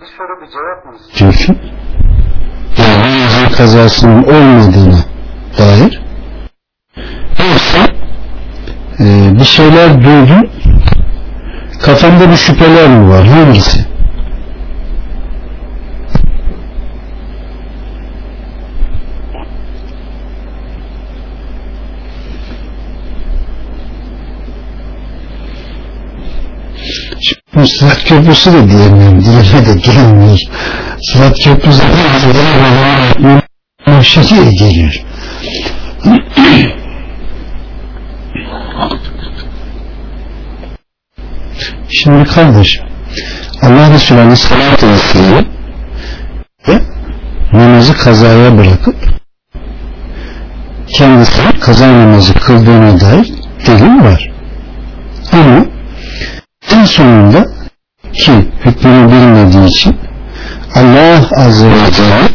Bir soru bir cevap mı istiyorsun? Yani yazı kazasının olmadığına dair yoksa e, bir şeyler duydun kafanda bir şüpheler mi var? Hangisi? Şimdi Sırat Köprüsü de diyemiyorum. Dilime de gelmiyor. Sırat Köprüsü de o şekilde geliyor. Şimdi kardeş Allah Resulü Aleyhisselatü Vesselam ve namazı kazaya bırakıp kendisi kaza namazı kıldığına dair delil var. Ama en sonunda ki hükmünü bilmediği için Allah Azze ve Celle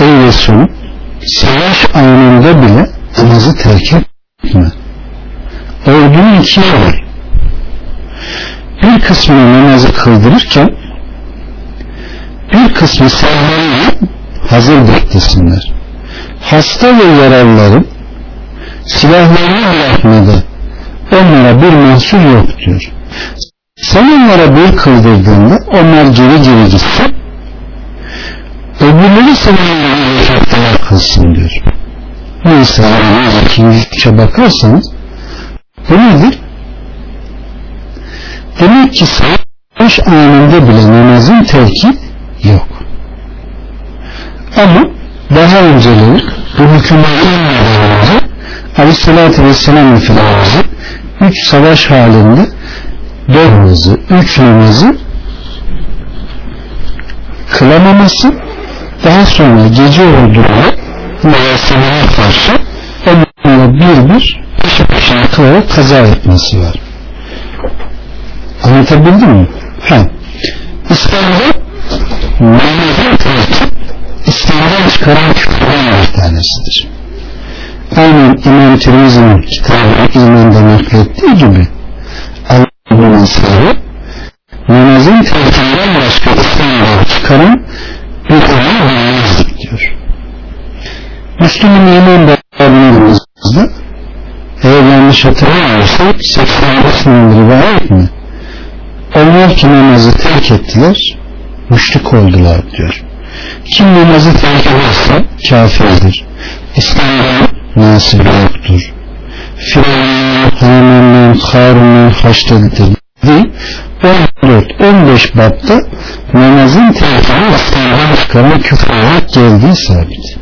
ey Resul savaş anında bile namazı terk etme. Ordunun ikiye var. Bir kısmını namazı kıldırırken bir kısmı sağlarla hazır beklesinler. Hasta ve yaralıların silahlarını bırakmada onlara bir mahsur yok diyor. Sen onlara bir kıldırdığında onlar geri geri gitsin öbürleri senin yaşattılar kılsın diyor. Neyse ikinci üçe bakarsanız bu nedir? Demek ki savaş anında bile namazın terki yok. Ama daha önceleri bu hükümetin önce Aleyhisselatü Vesselam Efendimiz'i üç savaş halinde dört namazı, üç namazı kılamaması daha sonra gece ordunu mevsimine karşı onları bir bir peşe peşine kılarak kaza etmesi var. Anlatabildim mi? Ha. İslam'da namazın tertip İslam'dan çıkaran küfürden bir tanesidir. Aynen İmam Tirmizi'nin kitabı imanda naklettiği gibi İnsanı namazın terkinden başka İslam'dan çıkaran bir olay olmazdır diyor. Müslüm'ün iman babında eğer yanlış hatırlamıyorsam 85 numaralı rivayet mi? Onlar ki namazı terk ettiler müşrik oldular diyor. Kim namazı terk ederse kafirdir. İslam'dan nasibi yoktur. Firavun'un, Haman'ın, Harun'un haştedidir değil. 14-15 babda namazın terkini İslam'dan çıkarma küfür olarak geldiği sabit.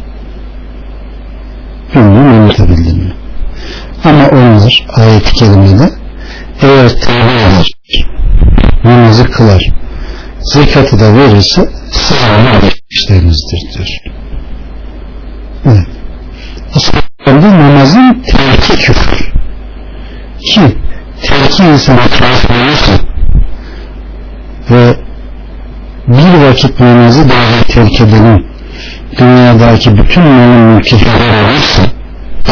Bilmiyorum anlatabildim mi? Ama onlar ayet-i kerimede eğer tevbe eder, namazı kılar, zekatı da verirse sizin işlerinizdir diyor. Evet. İslam'da namazın terki küfür. Ki terki insana kafir ve bir vakit namazı dahi terk edenin dünyadaki bütün malın mülki helal olursa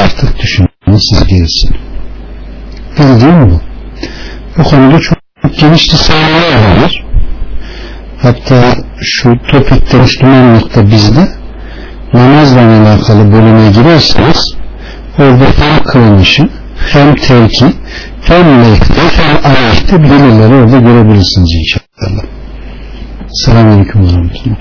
artık düşünün siz gelsin. Bildiğim bu. Bu konuda çok geniş lisanlar var. Hatta şu topikte Müslümanlıkta bizde namazla alakalı bölüme girerseniz orada hem kılınışı hem terki hem lehte hem ayette bilgileri orada görebilirsiniz inşallah. Selamun Aleyküm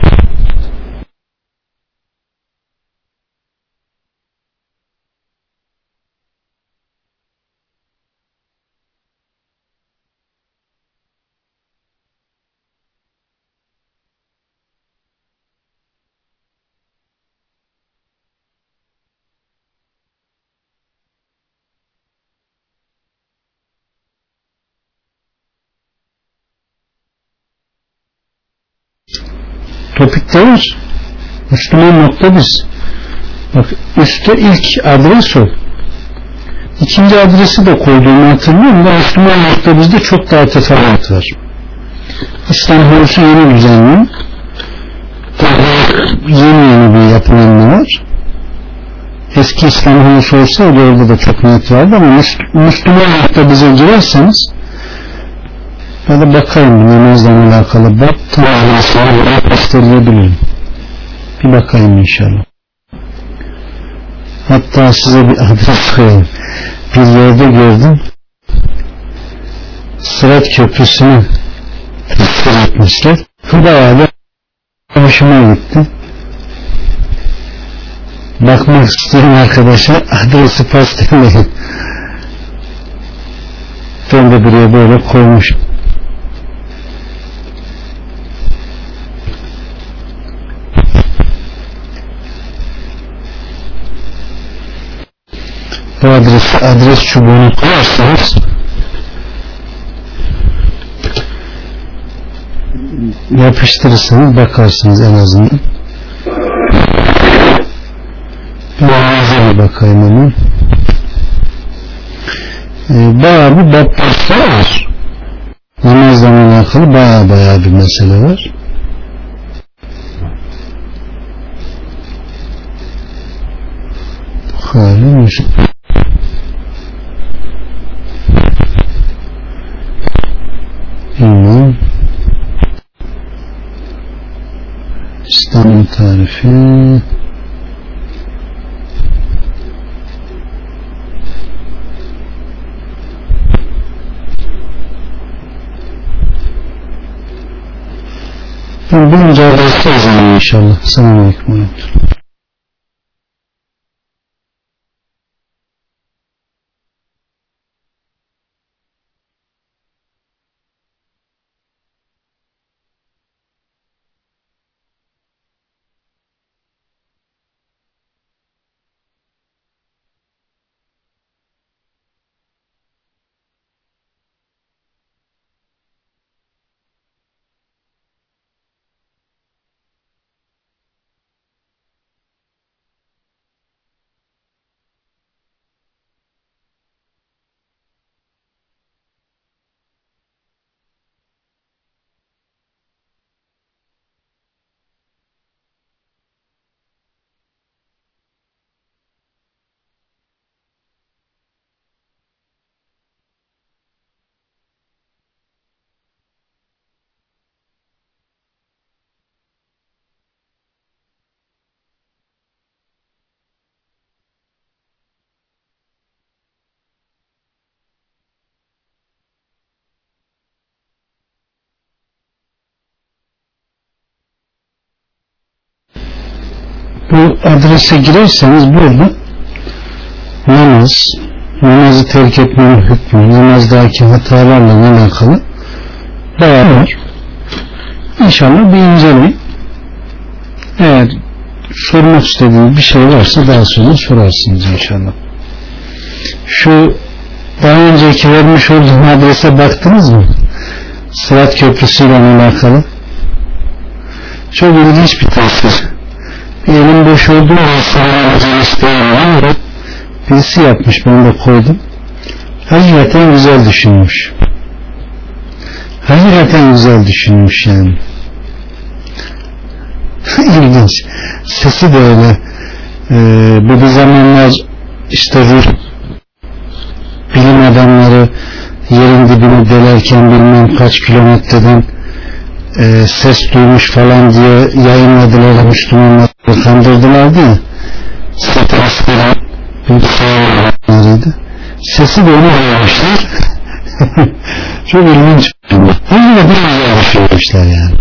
topikte var. Müslüman nokta biz. Bak üstte ilk adres o. İkinci adresi de koyduğumu hatırlıyorum da Müslüman nokta bizde çok daha teferruat var. İslam Hurusu yeni düzenli. Yeni yeni bir yapılanma var. Eski İslam Hurusu olsaydı orada da çok net vardı ama Müslüman nokta bize girerseniz Hadi bakayım namazla alakalı bak tamamını gösterebilirim. Bir bakayım inşallah. Hatta size bir adres koyayım. Bir yerde gördüm. Sırat Köprüsü'nü tespit etmişler. Bayağı da hoşuma gitti. Bakmak isteyen arkadaşa adresi pastelleyin. Ben de buraya böyle koymuşum. bu adres, adres çubuğunu koyarsanız yapıştırırsanız bakarsınız en azından. Bir bir bakayım hemen. Ee, bayağı bir baptistler var. Namazla alakalı bayağı bayağı bir mesele var. Bukhari Müslüm İmam Tarifi Ben bulunca adresi yazayım inşallah. Selamun. Bu adrese girerseniz burada namaz, namazı terk etmenin hükmü, namazdaki hatalarla alakalı bayağı var. İnşallah bir inceleyin. Eğer sormak istediğiniz bir şey varsa daha sonra sorarsınız inşallah. Şu daha önceki vermiş olduğum adrese baktınız mı? Sırat Köprüsü ile alakalı. Çok ilginç bir tasvir elim boş olduğu insanlar isteyen birisi yapmış ben de koydum. Hakikaten güzel düşünmüş. Hakikaten güzel düşünmüş yani. İlginç. Sesi de öyle. Ee, bu bir zamanlar işte ruh bilim adamları yerin dibini delerken bilmem kaç kilometreden e, ses duymuş falan diye yayınladılar Müslümanlar kandırdılar diye satanistlerin bilgisayarlarıydı sesi de onu vermişler çok ilginç. Onu da bir düşünmüşler yani.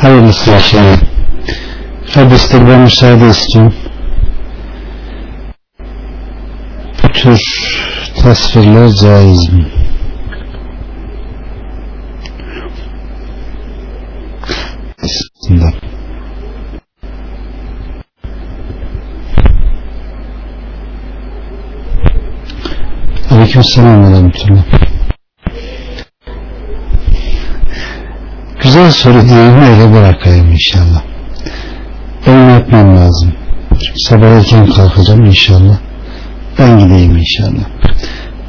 Hayırlısı yaşayın hadistir ben müsaade istiyorum. Bu tür tasvirler caiz mi? Aslında. Aleyküm selam rahmetullah. Güzel soru diyeyim öyle bırakayım inşallah. Benim yapmam lazım. Sabah erken kalkacağım inşallah. Ben gideyim inşallah.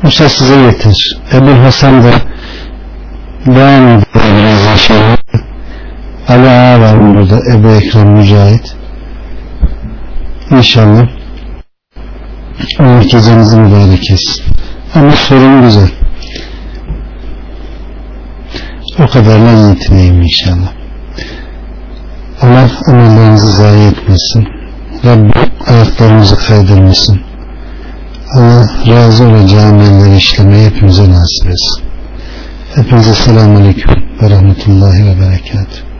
Musa size yeter. Ebu Hasan da devam edebiliriz inşallah. Ali Ağa var burada Ebu Ekrem Mücahit İnşallah Allah gecenizi mübarek etsin ama sorun güzel O kadarla yetineyim inşallah. Allah amellerinizi zayi etmesin. Rabbim ayaklarımızı kaydırmasın. Allah razı olacağı amelleri işlemeyi hepimize nasip etsin. Hepinize selamun aleyküm ve rahmetullahi ve berekatuhu.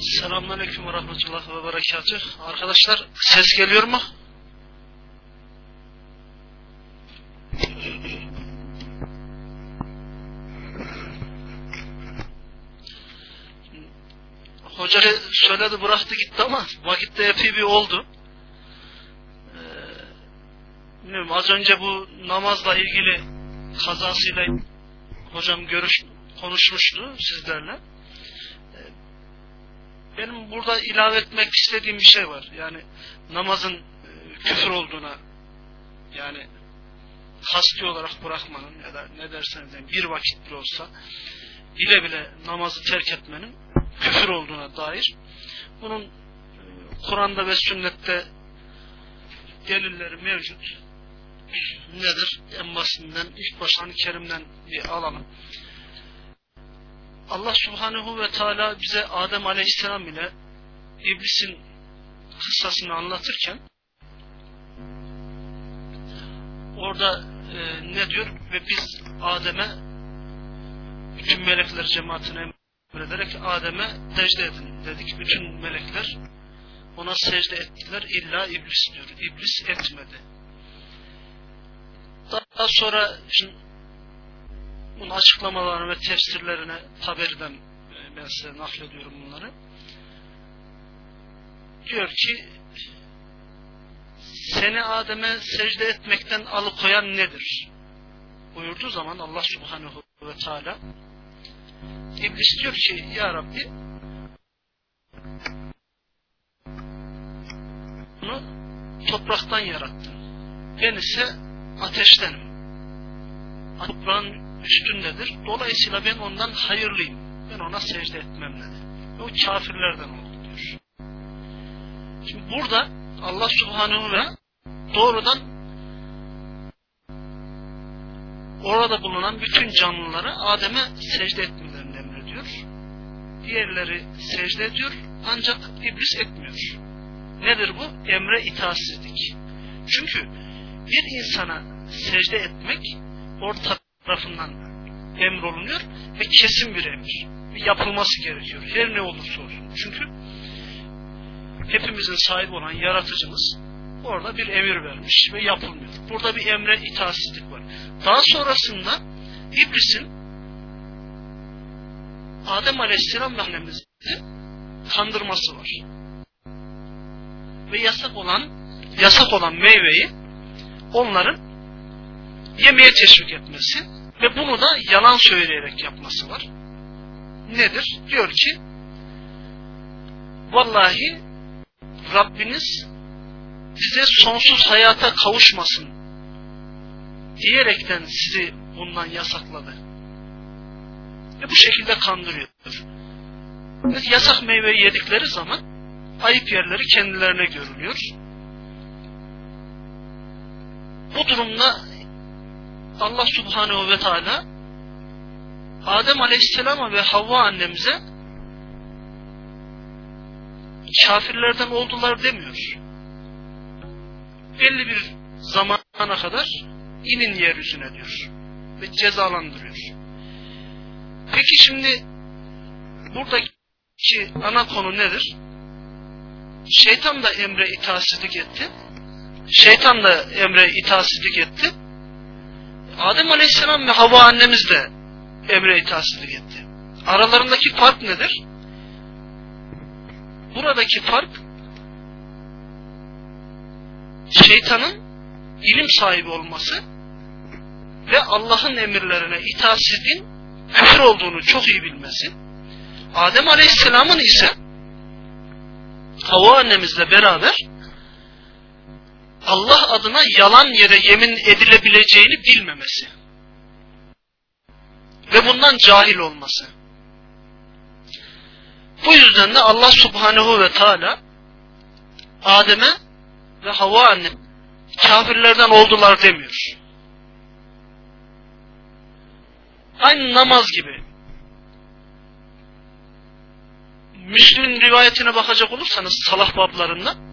Selamünaleyküm ve rahmetullah ve berekatuh. Arkadaşlar ses geliyor mu? Hoca söyledi bıraktı gitti ama vakitte epey bir oldu. Ee, bilmiyorum, az önce bu namazla ilgili kazasıyla hocam görüş konuşmuştu sizlerle benim burada ilave etmek istediğim bir şey var. Yani namazın e, küfür olduğuna yani kasti olarak bırakmanın ya da ne derseniz yani bir vakit bile olsa bile bile namazı terk etmenin küfür olduğuna dair bunun e, Kur'an'da ve sünnette delilleri mevcut. Nedir? En basitinden ilk baştan Kerim'den bir alalım. Allah Subhanahu ve Teala bize Adem Aleyhisselam ile iblisin kıssasını anlatırken orada e, ne diyor ve biz Adem'e bütün melekler cemaatine emrederek Adem'e secde edin dedik. Bütün melekler ona secde ettiler. illa iblis diyor. İblis etmedi. Daha sonra şimdi bunun açıklamalarını ve tefsirlerine tabelden e, ben size naklediyorum bunları. Diyor ki seni Adem'e secde etmekten alıkoyan nedir? Buyurduğu zaman Allah subhanehu ve teala İblis diyor ki Ya Rabbi bunu topraktan yarattın. Ben ise ateştenim. Toprağın üstündedir. Dolayısıyla ben ondan hayırlıyım. Ben ona secde etmem dedi. O kafirlerden oldu diyor. Şimdi burada Allah subhanehu ve doğrudan orada bulunan bütün canlıları Adem'e secde etmelerini emrediyor. Diğerleri secde ediyor ancak iblis etmiyor. Nedir bu? Emre itaatsizlik. Çünkü bir insana secde etmek orta tarafından emrolunuyor ve kesin bir emir. Ve yapılması gerekiyor. Her ne olursa olsun. Çünkü hepimizin sahibi olan yaratıcımız orada bir emir vermiş ve yapılmıyor. Burada bir emre itaatsizlik var. Daha sonrasında iblisin Adem Aleyhisselam annemizi kandırması var. Ve yasak olan yasak olan meyveyi onların yemeye teşvik etmesi ve bunu da yalan söyleyerek yapması var. Nedir? Diyor ki vallahi Rabbiniz size sonsuz hayata kavuşmasın diyerekten sizi bundan yasakladı. Ve bu şekilde kandırıyor. Yasak meyveyi yedikleri zaman ayıp yerleri kendilerine görülüyor. Bu durumda Allah Subhanehu ve Teala Adem Aleyhisselam'a ve Havva annemize kafirlerden oldular demiyor. Belli bir zamana kadar inin yeryüzüne diyor. Ve cezalandırıyor. Peki şimdi buradaki ana konu nedir? Şeytan da emre itaatsizlik etti. Şeytan da emre itaatsizlik etti. Adem Aleyhisselam ve Havva annemiz de emre itaatsizlik etti. Aralarındaki fark nedir? Buradaki fark şeytanın ilim sahibi olması ve Allah'ın emirlerine itaatsizliğin küfür olduğunu çok iyi bilmesi. Adem Aleyhisselam'ın ise Havva annemizle beraber Allah adına yalan yere yemin edilebileceğini bilmemesi. Ve bundan cahil olması. Bu yüzden de Allah subhanehu ve teala Adem'e ve Havva anne kafirlerden oldular demiyor. Aynı namaz gibi. Müslüm'ün rivayetine bakacak olursanız salah bablarında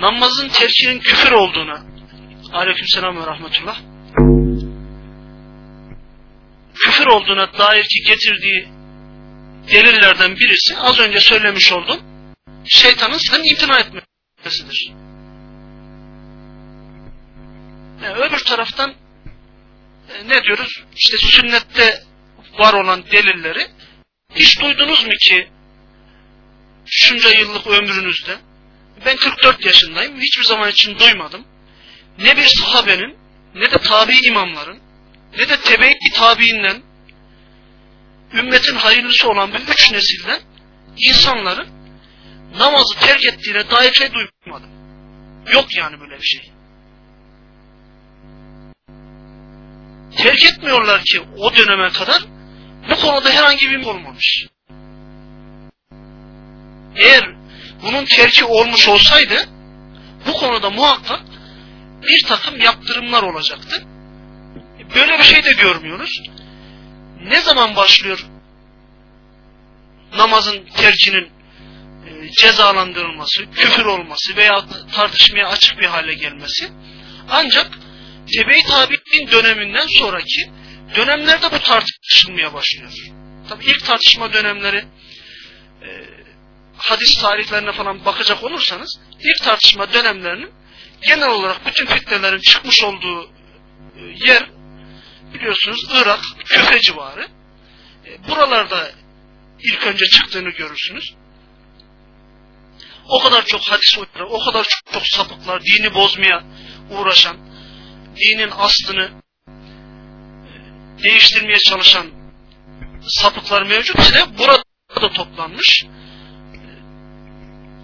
namazın terkinin küfür olduğuna aleykümselam ve rahmetullah küfür olduğuna dair ki getirdiği delillerden birisi az önce söylemiş oldum şeytanın sizden imtina etmesidir. Yani öbür taraftan e, ne diyoruz? İşte sünnette var olan delilleri hiç duydunuz mu ki şunca yıllık ömrünüzde ben 44 yaşındayım. Hiçbir zaman için duymadım. Ne bir sahabenin ne de tabi imamların ne de tebe-i tabiinden ümmetin hayırlısı olan bu üç nesilden insanların namazı terk ettiğine dair şey duymadım. Yok yani böyle bir şey. Terk etmiyorlar ki o döneme kadar bu konuda herhangi bir olmamış. Eğer bunun terki olmuş olsaydı bu konuda muhakkak bir takım yaptırımlar olacaktı. Böyle bir şey de görmüyoruz. Ne zaman başlıyor namazın terkinin e, cezalandırılması, küfür olması veya tartışmaya açık bir hale gelmesi ancak tebe-i tabi'nin döneminden sonraki dönemlerde bu tartışılmaya başlıyor. Tabi ilk tartışma dönemleri e, hadis tarihlerine falan bakacak olursanız ilk tartışma dönemlerinin genel olarak bütün fitnelerin çıkmış olduğu e, yer biliyorsunuz Irak, Küfe civarı. E, buralarda ilk önce çıktığını görürsünüz. O kadar çok hadis uyarı, o kadar çok, çok sapıklar, dini bozmaya uğraşan, dinin aslını e, değiştirmeye çalışan sapıklar mevcut ise burada toplanmış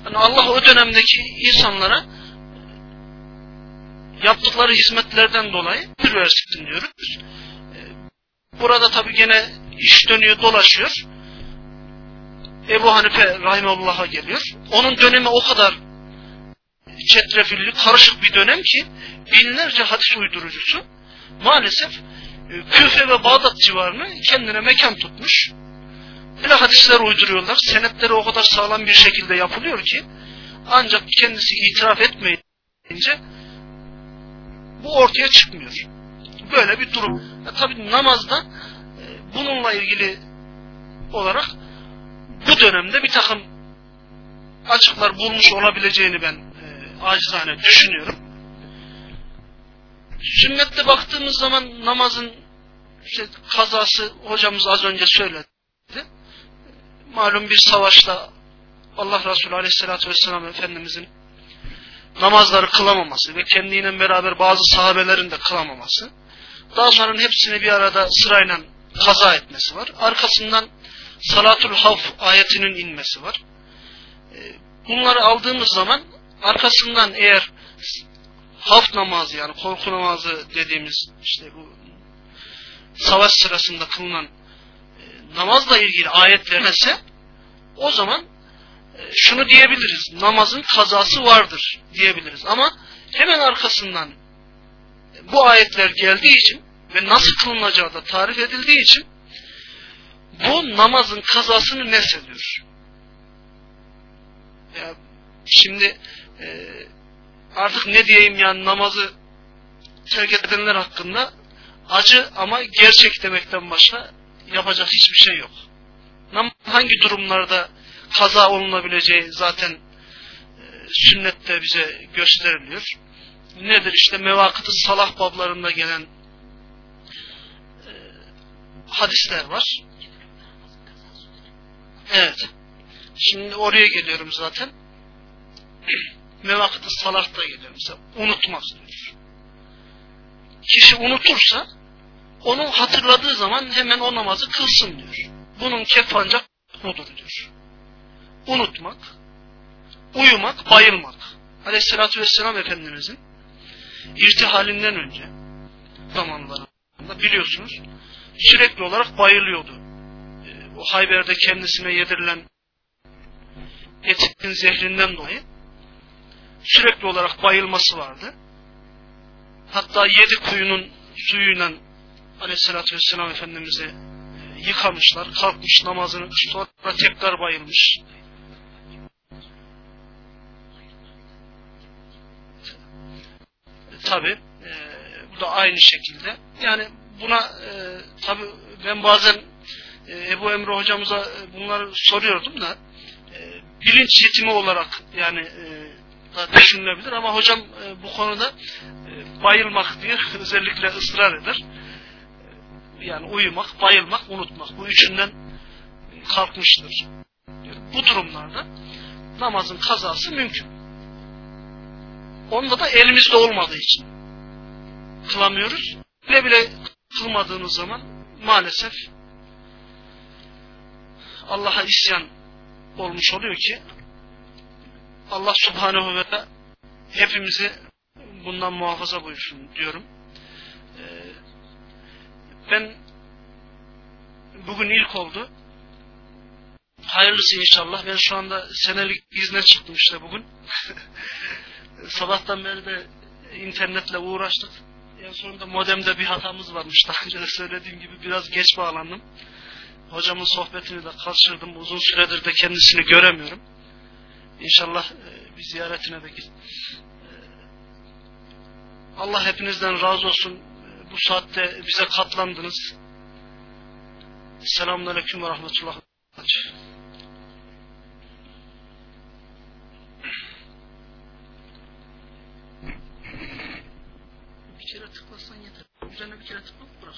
Yani Allah o dönemdeki insanlara yaptıkları hizmetlerden dolayı bir versin diyoruz. Burada tabi gene iş dönüyor dolaşıyor. Ebu Hanife Rahimullah'a geliyor. Onun dönemi o kadar çetrefilli, karışık bir dönem ki binlerce hadis uydurucusu maalesef e, Küfe ve Bağdat civarını kendine mekan tutmuş. Böyle hadisler uyduruyorlar. Senetleri o kadar sağlam bir şekilde yapılıyor ki ancak kendisi itiraf etmeyince bu ortaya çıkmıyor. Böyle bir durum. E, Tabi namazda e, bununla ilgili olarak bu dönemde bir takım açıklar bulmuş olabileceğini ben e, acizane düşünüyorum. Sünnette baktığımız zaman namazın işte kazası hocamız az önce söyledi. Malum bir savaşta Allah Resulü Aleyhisselatü Vesselam Efendimizin namazları kılamaması ve kendiyle beraber bazı sahabelerin de kılamaması. Daha sonra hepsini bir arada sırayla kaza etmesi var. Arkasından Salatul Havf ayetinin inmesi var. Ee, bunları aldığımız zaman arkasından eğer haf namazı yani korku namazı dediğimiz işte bu savaş sırasında kılınan namazla ilgili ayetler ise o zaman e, şunu diyebiliriz. Namazın kazası vardır diyebiliriz. Ama hemen arkasından bu ayetler geldiği için ve nasıl kılınacağı da tarif edildiği için bu namazın kazasını nesediyor. Ya şimdi e, artık ne diyeyim yani namazı terk edenler hakkında acı ama gerçek demekten başka yapacak hiçbir şey yok. Hangi durumlarda kaza olunabileceği zaten e, sünnette bize gösteriliyor. Nedir işte mevakıtı salah bablarında gelen e, hadisler var. Evet. Şimdi oraya geliyorum zaten. Mevakıtı salahta geliyorum. Mesela unutmak diyor. Kişi unutursa onu hatırladığı zaman hemen o namazı kılsın diyor. Bunun kef ancak budur diyor. Unutmak, uyumak, bayılmak. Aleyhissalatü vesselam Efendimizin irtihalinden önce zamanlarında biliyorsunuz sürekli olarak bayılıyordu. Ee, o Hayber'de kendisine yedirilen etin zehrinden dolayı sürekli olarak bayılması vardı. Hatta yedi kuyunun suyuyla aleyhissalatü vesselam Efendimiz'i e, yıkamışlar, kalkmış namazını sonra tekrar bayılmış. Tabi e, bu da aynı şekilde. Yani buna e, tabi ben bazen e, Ebu Emre hocamıza e, bunları soruyordum da e, bilinç yetimi olarak yani e, da düşünülebilir ama hocam e, bu konuda e, bayılmak diye özellikle ısrar eder. Yani uyumak, bayılmak, unutmak bu üçünden kalkmıştır. Bu durumlarda namazın kazası mümkün. Onda da elimizde olmadığı için kılamıyoruz. Bile bile kılmadığınız zaman maalesef Allah'a isyan olmuş oluyor ki Allah subhanehu ve hepimizi bundan muhafaza buyursun diyorum. Ee, ben bugün ilk oldu. Hayırlısı inşallah. Ben şu anda senelik izne çıktım işte bugün. Sabahtan beri de internetle uğraştık. En sonunda modemde bir hatamız varmış. Daha önce de söylediğim gibi biraz geç bağlandım. Hocamın sohbetini de kaçırdım. Uzun süredir de kendisini göremiyorum. İnşallah e, bir ziyaretine de git. E, Allah hepinizden razı olsun. E, bu saatte bize katlandınız. Selamun Aleyküm ve Rahmetullah. Bir kere tıklasan yeter. Üzerine bir kere tıklayıp bırak.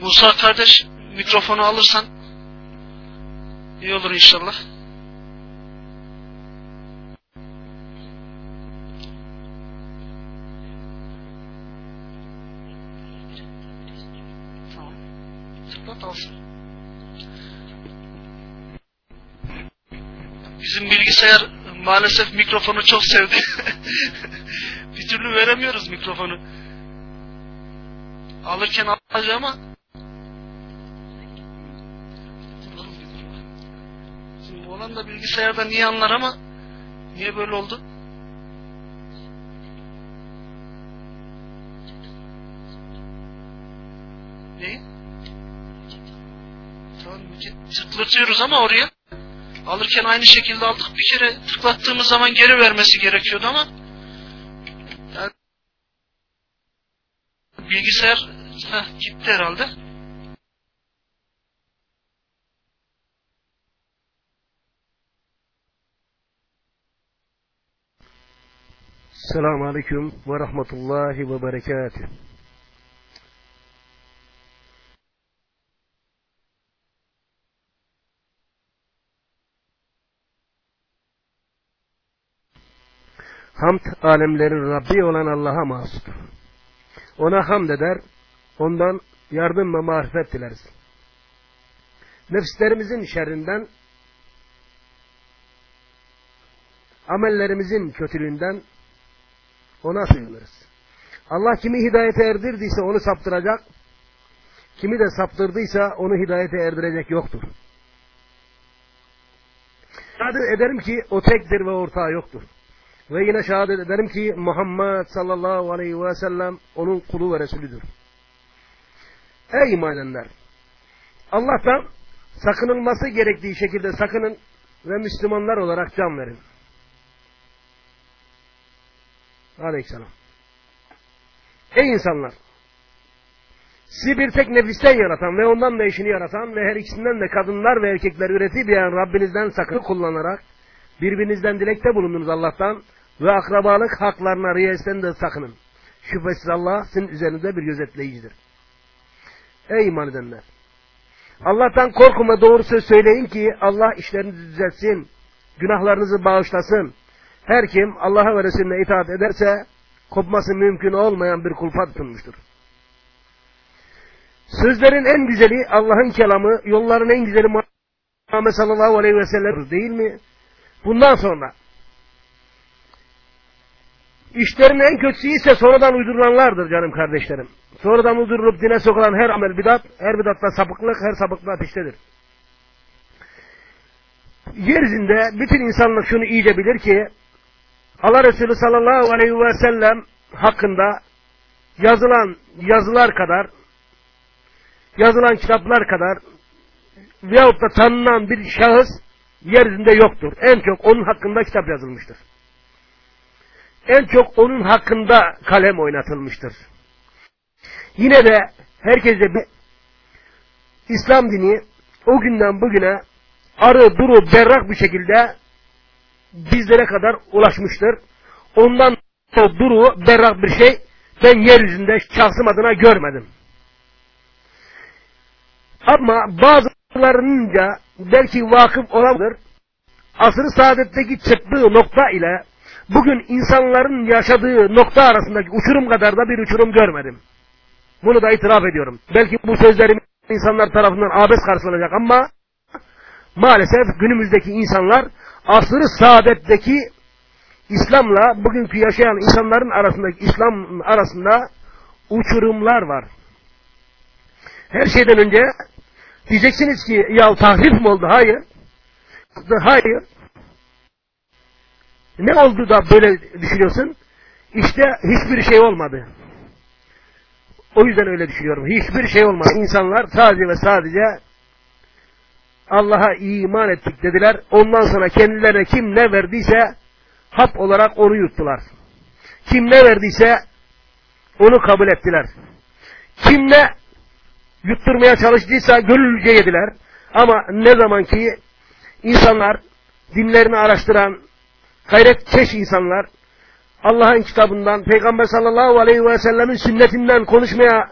Musa kardeş mikrofonu alırsan iyi olur inşallah. Tıklat alsın. Bizim bilgisayar maalesef mikrofonu çok sevdi. bir türlü veremiyoruz mikrofonu. Alırken alacağım ama Şimdi olan da bilgisayarda niye anlar ama niye böyle oldu? Tıklatıyoruz ama oraya alırken aynı şekilde aldık. Bir kere tıklattığımız zaman geri vermesi gerekiyordu ama yani bilgisayar heh, gitti herhalde. Selamun Aleyküm ve Rahmetullahi ve Berekatuhu. Hamd alemlerin Rabbi olan Allah'a mahsustur. Ona hamd eder, ondan yardım ve marifet dileriz. Nefislerimizin şerrinden, amellerimizin kötülüğünden ona sığınırız. Allah kimi hidayete erdirdiyse onu saptıracak, kimi de saptırdıysa onu hidayete erdirecek yoktur. Şehadet ederim ki o tektir ve ortağı yoktur. Ve yine şehadet ederim ki Muhammed sallallahu aleyhi ve sellem onun kulu ve Resulüdür. Ey iman edenler! Allah'tan sakınılması gerektiği şekilde sakının ve Müslümanlar olarak can verin. Aleyhisselam. Ey insanlar! Sizi bir tek nefisten yaratan ve ondan da eşini yaratan ve her ikisinden de kadınlar ve erkekler üretip yani Rabbinizden sakın kullanarak birbirinizden dilekte bulundunuz Allah'tan ve akrabalık haklarına riyesten de sakının. Şüphesiz Allah sizin üzerinizde bir gözetleyicidir. Ey iman edenler! Allah'tan korkun ve doğru söz söyleyin ki Allah işlerinizi düzeltsin, günahlarınızı bağışlasın. Her kim Allah'a ve Resulüne itaat ederse kopması mümkün olmayan bir kulpa tutunmuştur. Sözlerin en güzeli Allah'ın kelamı, yolların en güzeli Muhammed sallallahu aleyhi ve sellem değil mi? Bundan sonra işlerin en kötüsü ise sonradan uydurulanlardır canım kardeşlerim. Sonradan uydurulup dine sokulan her amel bidat, her bidatta sapıklık, her sapıklık ateştedir. Yeryüzünde bütün insanlık şunu iyice bilir ki Allah Resulü sallallahu aleyhi ve sellem hakkında yazılan yazılar kadar yazılan kitaplar kadar veyahut da tanınan bir şahıs yeryüzünde yoktur. En çok onun hakkında kitap yazılmıştır. En çok onun hakkında kalem oynatılmıştır. Yine de herkese bir İslam dini o günden bugüne arı duru berrak bir şekilde bizlere kadar ulaşmıştır. Ondan o duru berrak bir şey ben yeryüzünde şahsım adına görmedim. Ama bazılarınca belki vakıf olabilir. Asr-ı saadetteki çıktığı nokta ile bugün insanların yaşadığı nokta arasındaki uçurum kadar da bir uçurum görmedim. Bunu da itiraf ediyorum. Belki bu sözlerim insanlar tarafından abes karşılanacak ama maalesef günümüzdeki insanlar asr-ı saadetteki İslam'la bugünkü yaşayan insanların arasındaki İslam arasında uçurumlar var. Her şeyden önce diyeceksiniz ki ya tahrif mi oldu? Hayır. Hayır. Ne oldu da böyle düşünüyorsun? İşte hiçbir şey olmadı. O yüzden öyle düşünüyorum. Hiçbir şey olmadı. İnsanlar sadece ve sadece Allah'a iman ettik dediler. Ondan sonra kendilerine kim ne verdiyse hap olarak onu yuttular. Kim ne verdiyse onu kabul ettiler. Kim ne yutturmaya çalıştıysa gönüllüce yediler. Ama ne zaman ki insanlar dinlerini araştıran gayretkeş insanlar Allah'ın kitabından Peygamber sallallahu aleyhi ve sellemin sünnetinden konuşmaya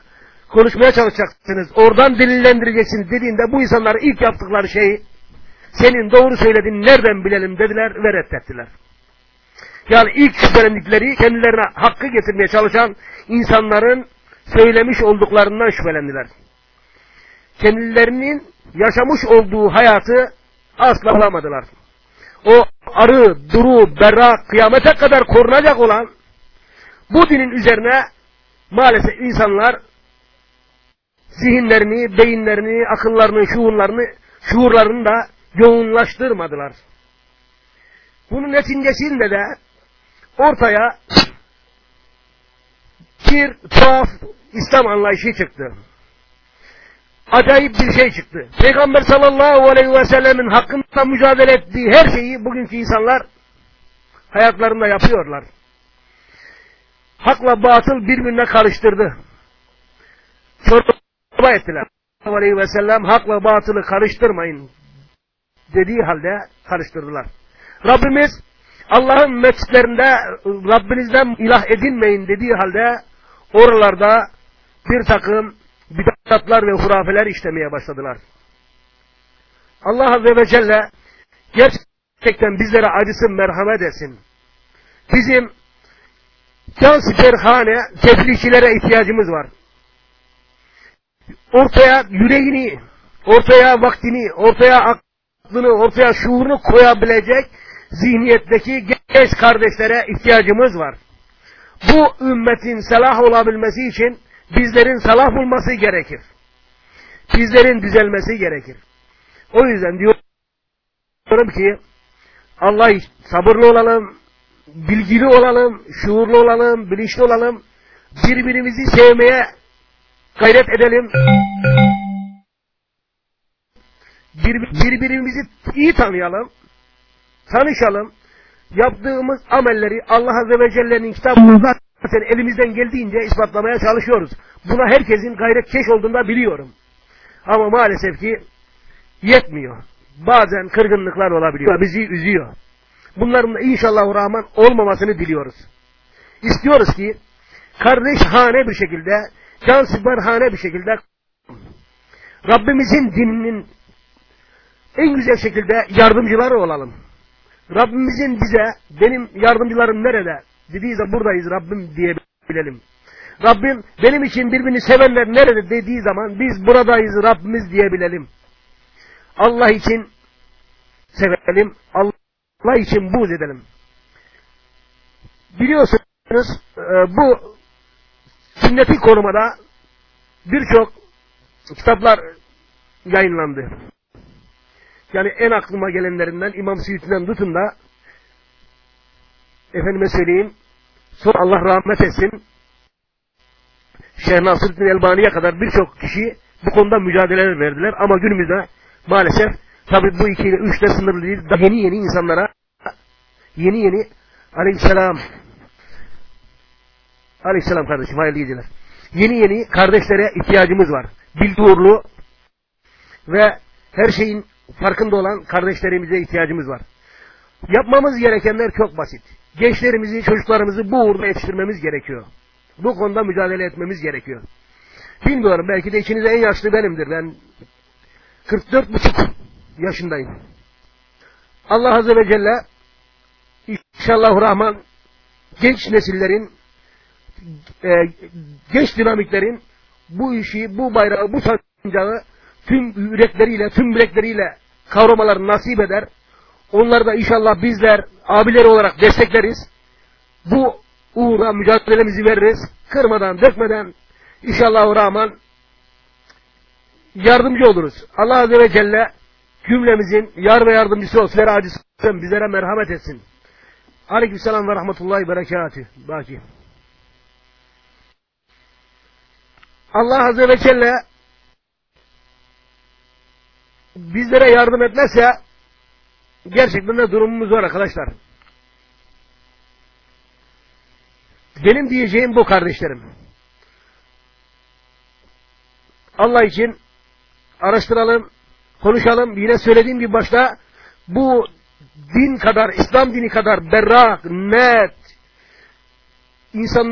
konuşmaya çalışacaksınız. Oradan delillendireceksiniz dediğinde bu insanlar ilk yaptıkları şey senin doğru söylediğini nereden bilelim dediler ve reddettiler. Yani ilk şüphelendikleri kendilerine hakkı getirmeye çalışan insanların söylemiş olduklarından şüphelendiler. kendilerinin yaşamış olduğu hayatı asla bulamadılar. O arı, duru, berrak, kıyamete kadar korunacak olan bu dinin üzerine maalesef insanlar zihinlerini, beyinlerini, akıllarını, şuurlarını, şuurlarını da yoğunlaştırmadılar. Bunun neticesinde de ortaya bir tuhaf İslam anlayışı çıktı. Acayip bir şey çıktı. Peygamber sallallahu aleyhi ve sellemin hakkında mücadele ettiği her şeyi bugünkü insanlar hayatlarında yapıyorlar. Hakla batıl birbirine karıştırdı. Çorba ettiler. Aleyhi ve sellem hakla batılı karıştırmayın dediği halde karıştırdılar. Rabbimiz Allah'ın mescitlerinde Rabbinizden ilah edinmeyin dediği halde oralarda bir takım bidatlar ve hurafeler işlemeye başladılar. Allah Azze ve Celle gerçekten bizlere acısın, merhamet etsin. Bizim can siperhane tebliğçilere ihtiyacımız var. Ortaya yüreğini, ortaya vaktini, ortaya aklını, ortaya şuurunu koyabilecek zihniyetteki genç kardeşlere ihtiyacımız var. Bu ümmetin selah olabilmesi için bizlerin salah bulması gerekir. Bizlerin düzelmesi gerekir. O yüzden diyorum ki Allah sabırlı olalım, bilgili olalım, şuurlu olalım, bilinçli olalım. Birbirimizi sevmeye gayret edelim. Bir, birbirimizi iyi tanıyalım, tanışalım. Yaptığımız amelleri Allah Azze ve Celle'nin kitabında zaten elimizden geldiğince ispatlamaya çalışıyoruz. Buna herkesin gayretkeş olduğunu da biliyorum. Ama maalesef ki yetmiyor. Bazen kırgınlıklar olabiliyor. Bizi üzüyor. Bunların da inşallah rahman olmamasını diliyoruz. İstiyoruz ki kardeş hane bir şekilde, can hane bir şekilde Rabbimizin dininin en güzel şekilde yardımcıları olalım. Rabbimizin bize benim yardımcılarım nerede dediği zaman buradayız Rabbim diyebilelim. Rabbim benim için birbirini sevenler nerede dediği zaman biz buradayız Rabbimiz diyebilelim. Allah için sevelim, Allah için buğz edelim. Biliyorsunuz bu sünneti korumada birçok kitaplar yayınlandı. Yani en aklıma gelenlerinden İmam Suyuti'den tutun da efendime söyleyeyim son Allah rahmet etsin Şeyh Nasırüddin Elbani'ye kadar birçok kişi bu konuda mücadeleler verdiler ama günümüzde maalesef tabi bu iki ile üçte sınırlı değil daha yeni yeni insanlara yeni yeni aleyhisselam aleyhisselam kardeşim hayırlı geceler yeni yeni kardeşlere ihtiyacımız var bilgi ve her şeyin farkında olan kardeşlerimize ihtiyacımız var. Yapmamız gerekenler çok basit. Gençlerimizi, çocuklarımızı bu uğurda yetiştirmemiz gerekiyor. Bu konuda mücadele etmemiz gerekiyor. Bilmiyorum belki de içinizde en yaşlı benimdir. Ben 44 buçuk yaşındayım. Allah Azze ve Celle inşallah Rahman genç nesillerin e, genç dinamiklerin bu işi, bu bayrağı, bu sancağı tüm yürekleriyle, tüm yürekleriyle kavramalarını nasip eder. Onları da inşallah bizler abileri olarak destekleriz. Bu uğra mücadelemizi veririz. Kırmadan, dökmeden inşallah Rahman yardımcı oluruz. Allah Azze ve Celle cümlemizin yar ve yardımcısı olsun. Bizlere acısın, bizlere merhamet etsin. Aleykümselam ve rahmetullahi berekatü. Baki. Allah Azze ve Celle bizlere yardım etmezse gerçekten de durumumuz var arkadaşlar. Benim diyeceğim bu kardeşlerim. Allah için araştıralım, konuşalım. Yine söylediğim gibi başta bu din kadar, İslam dini kadar berrak, net, insan